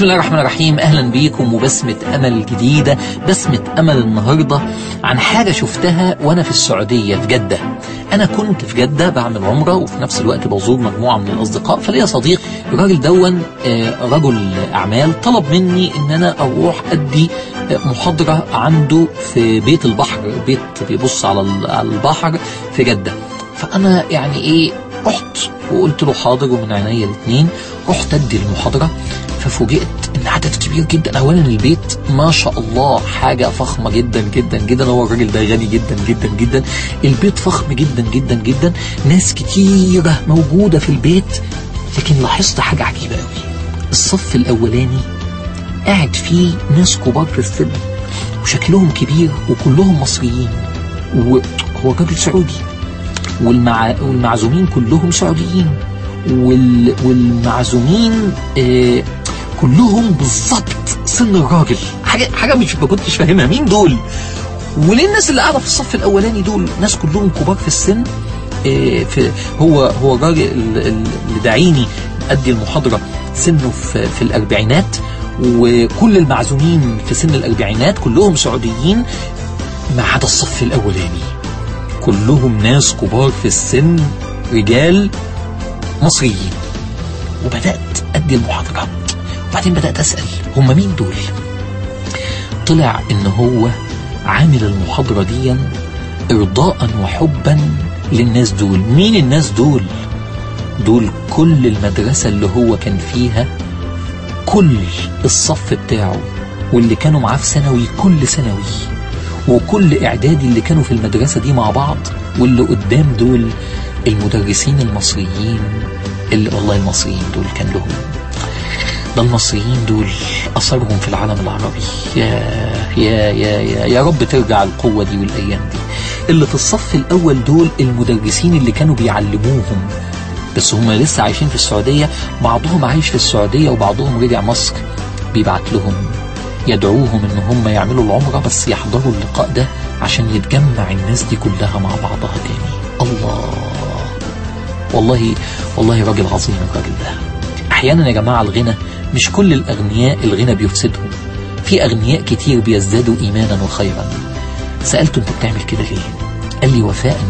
بسم الله الرحمن الرحيم. أهلا بيكم وبسمة أمل جديدة بسمة أمل النهاردة عن حاجة شفتها وأنا في السعودية في جدة. أنا كنت في جدة بعمل عمرة وفي نفس الوقت بزور مجموعة من الأصدقاء فليا صديق الراجل دون آه، رجل أعمال طلب مني إن أنا أروح أدي آه، محاضرة عنده في بيت البحر بيت بيبص على ال- على البحر في جدة. فأنا يعني إيه رحت وقلت له حاضر ومن عينيا الاثنين رحت أدي المحاضرة ففوجئت إن عدد كبير جدا. اولا البيت ما شاء الله حاجة فخمة جدا جدا جدا. هو الراجل ده غني جدا جدا جدا. البيت فخم جدا جدا جدا. ناس كتيره موجودة في البيت لكن لاحظت حاجة عجيبة قوي الصف الأولاني قاعد فيه ناس كبار في السن وشكلهم كبير وكلهم مصريين. وهو راجل سعودي. والمع... والمعزومين كلهم سعوديين. وال... والمعزومين آه كلهم بالظبط سن الراجل. حاجة حاجة مش ما كنتش فاهمها. مين دول؟ وليه الناس اللي قاعدة في الصف الأولاني دول ناس كلهم كبار في السن آه في هو هو الراجل ال- ال- اللي داعيني أدي المحاضرة سنه في, في الأربعينات. وكل المعزومين في سن الأربعينات كلهم سعوديين ما عدا الصف الأولاني. كلهم ناس كبار في السن رجال مصريين. وبدأت أدي المحاضرة وبعدين بدأت أسأل هم مين دول؟ طلع إن هو عامل المحاضرة دي إرضاء وحبا للناس دول. مين الناس دول؟ دول كل المدرسة اللي هو كان فيها كل الصف بتاعه واللي كانوا معاه في ثانوي كل ثانوي. وكل اعدادي اللي كانوا في المدرسة دي مع بعض واللي قدام دول المدرسين المصريين اللي والله المصريين دول كان لهم. ده المصريين دول أثرهم في العالم العربي. يا يا يا يا, يا رب ترجع القوة دي والأيام دي. اللي في الصف الأول دول المدرسين اللي كانوا بيعلموهم بس هم لسه عايشين في السعودية بعضهم عايش في السعودية وبعضهم رجع مصر بيبعت لهم يدعوهم إن هم يعملوا العمرة بس يحضروا اللقاء ده عشان يتجمع الناس دي كلها مع بعضها تاني. الله. والله والله راجل عظيم الراجل ده. أحيانا يا جماعة الغنى مش كل الأغنياء الغنى بيفسدهم. في أغنياء كتير بيزدادوا ايمانا وخيرا. سألته أنت بتعمل كده ليه؟ قال لي وفاء.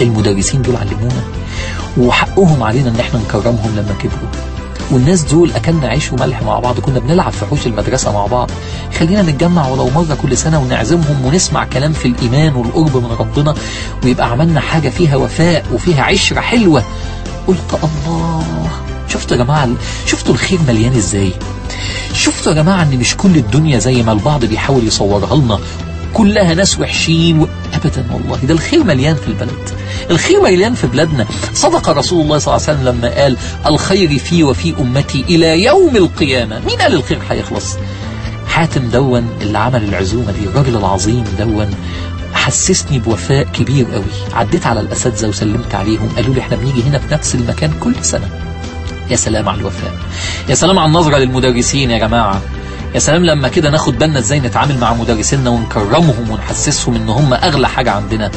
المدرسين دول علمونا. وحقهم علينا إن إحنا نكرمهم لما كبروا. والناس دول أكلنا عيش وملح مع بعض كنا بنلعب في حوش المدرسة مع بعض. خلينا نتجمع ولو مرة كل سنة ونعزمهم ونسمع كلام في الإيمان والقرب من ربنا ويبقى عملنا حاجة فيها وفاء وفيها عشرة حلوة. قلت الله. شفتوا يا جماعة شفتوا الخير مليان إزاي؟ شفتوا يا جماعة إن مش كل الدنيا زي ما البعض بيحاول يصورها لنا؟ كلها ناس وحشين و... ابدا والله. ده الخير مليان في البلد. الخير مليان في بلادنا. صدق رسول الله صلى الله عليه وسلم لما قال الخير في وفي أمتي إلى يوم القيامة. مين قال الخير هيخلص؟ حاتم دون اللي عمل العزومة دي الراجل العظيم دون حسسني بوفاء كبير قوي. عديت على الأساتذة وسلمت عليهم. قالوا لي إحنا بنيجي هنا في نفس المكان كل سنة. يا سلام على الوفاء. يا سلام على النظرة للمدرسين يا جماعة. يا سلام لما كده ناخد بالنا إزاي نتعامل مع مدرسينا ونكرمهم ونحسسهم ان هم اغلى حاجة عندنا.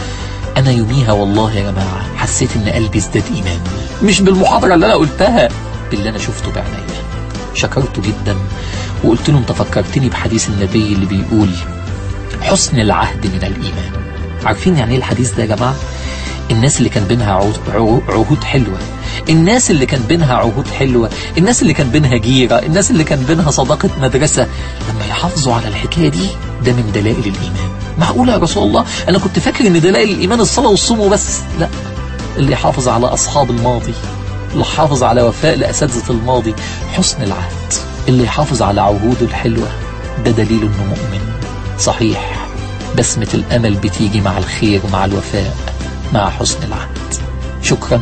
أنا يوميها والله يا جماعة حسيت ان قلبي ازداد ايمان. مش بالمحاضرة اللي أنا قلتها باللي أنا شفته بعينيا شكرته جدا وقلت له انت فكرتني بحديث النبي اللي بيقول حسن العهد من الإيمان. عارفين يعني إيه الحديث ده يا جماعة؟ الناس اللي كان بينها عهود, حلوة. الناس اللي كان بينها عهود حلوة الناس اللي كان بينها جيرة الناس اللي كان بينها صداقة مدرسة لما يحافظوا على الحكاية دي ده من دلائل الإيمان. معقولة يا رسول الله؟ أنا كنت فاكر إن دلائل الإيمان الصلاة والصوم وبس. لا اللي يحافظ على أصحاب الماضي اللي يحافظ على وفاء لأساتذة الماضي حسن العهد. اللي يحافظ على عهوده الحلوة ده دليل إنه مؤمن. صحيح. بسمة الأمل بتيجي مع الخير ومع الوفاء مع حسن العهد. شكرا.